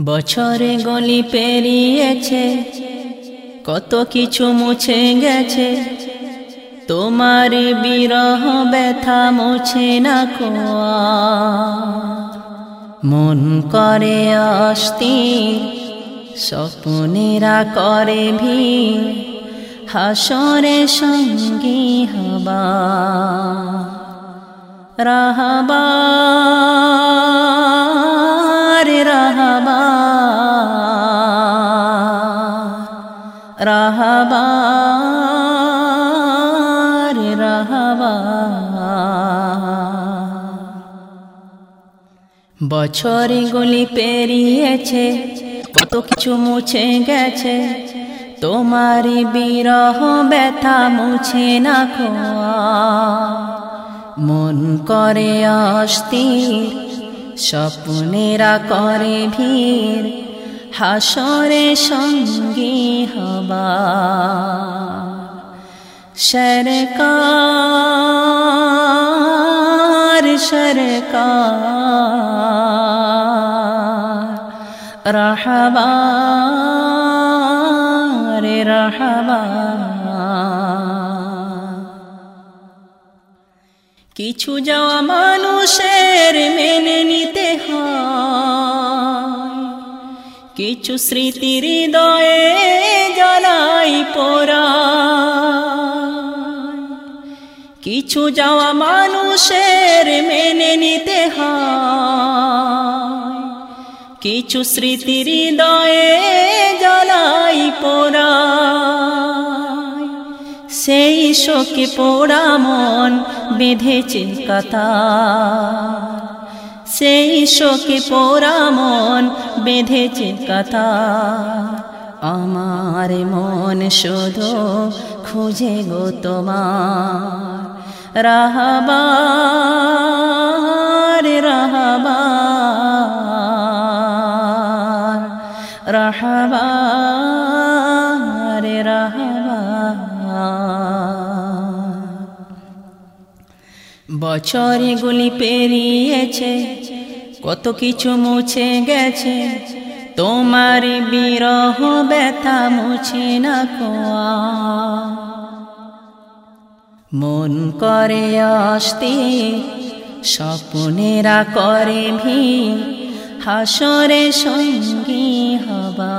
বছরে গলি পেরিয়েছে, কত কিছু মুছে গেছে। তোমার বিরহ ব্যথা মুছে না কোয়া মন করে অস্থির, স্বপ্নেরা করে ভিড়। হাসরে সঙ্গী হবা। রাহবা। রে রাহাবা। রাহবা, রে রাহবা। বছরে গুলি পেরিয়েছে, কত কিছু মুছে গেছে। তোমারই বিরহ ব্যথা মুছে না খোয়া। মন করে অস্থির স্বপ্নেরা করে ভিড় হাসরে সঙ্গী হবা। সরকার সরকার রহবা রে রহবা। কিছু যাওয়া মানুষের মেনে নিতে কিছু স্মৃতি হৃদয়ে জ্বালাই পোড়া কিছু যাওয়া মানুষের মেনে নিতে কিছু স্মৃতি হৃদয়ে জ্বালাই পোড়া সেই শোকে পোড়া মন বেঁধেছে কথা। সেই শোকে পোড়া মন বেঁধেছে কথা। আমার মন শুধু খুঁজে গো তোমার। রাহবার রাহবার রাহবার। বছরে গুলি পেরিয়েছে, কত কিছু মুছে গেছে। তোমার বিরহ ব্যথা মুছে না কোয়া মন করে অস্তি স্বপ্নেরা করে ভি হাসরে সঙ্গী হবা।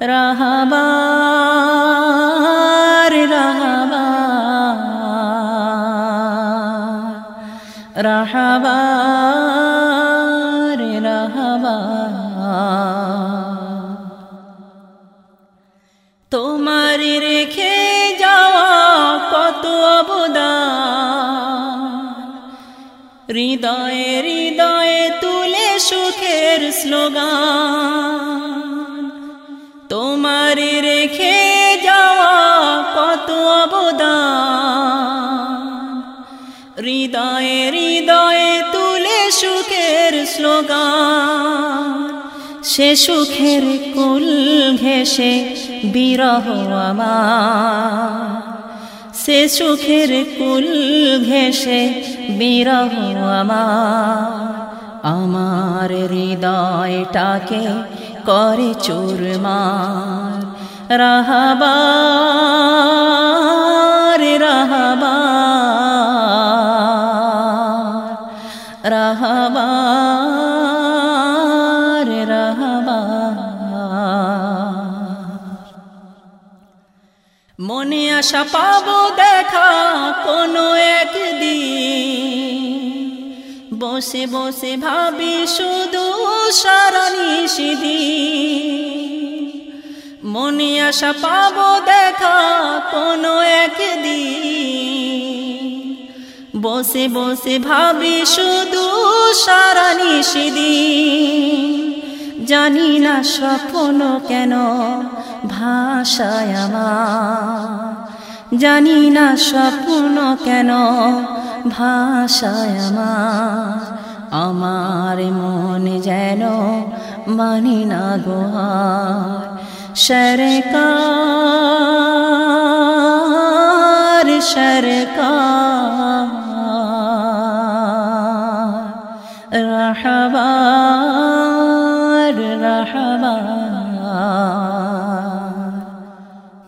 রাহবার রাহবার রাহবার। রাহবার তোমার রেখে যাওয়া কত অবদান। হৃদয়ে হৃদয়ে তুলে সুখের স্লোগান। তোমার রেখে হৃদয়ে হৃদয়ে তুলে সুখের স্লোগান। সে সুখের কুল ঘেসে বিরহ আমার। সে সুখের কুল ঘেসে বিরহ আমার। আমার হৃদয়টাকে করে চুরমার। রাহবার মনে আশা পাবো দেখা কোনো একদিন। বসে বসে ভাবি শুধু সারানি সিদি মনে আশা পাবো দেখা কোনো একদিন। বসে বসে ভাবি শুধু সারানি সিদি জানি না স্বপ্ন কেন ভাষায় আমার। জানি না স্বপ্ন কেন ভাষায় আমার। আমার মনে যেন মানি না গোহার। সরকার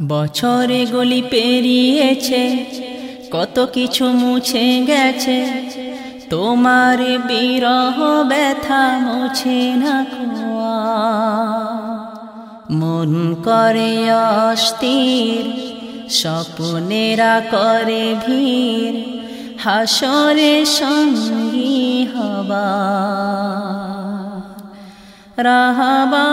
বছরে গলি পেরিয়েছে, কত কিছু মুছে গেছে। তোমার বিরহ ব্যথা মুছে না মন করে অস্থির, স্বপনেরা করে ভিড়, হাসরে সঙ্গী হবা। রাহাবা